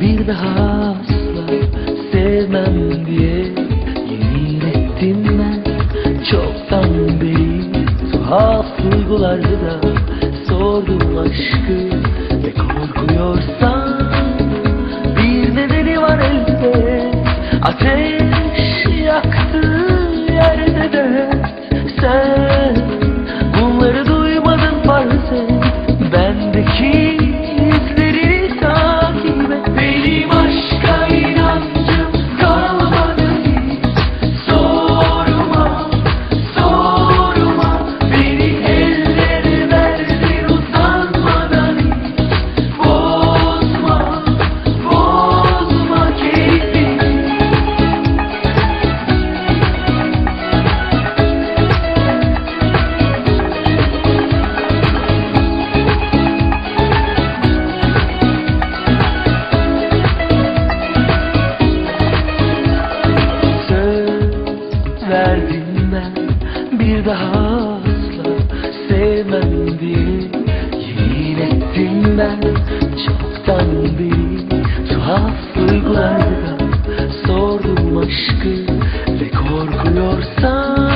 Bir daha asla sevmem diye Yemin ettim ben. Çoktan beri Tuhaf duygularda da sordum aşkı Ve korkuyorsan bilmem Bir daha asla sevmem diye Yemin ettim ben. Çoktan beri Tuhaflıklardan sordum aşkı Ve korkuyorsan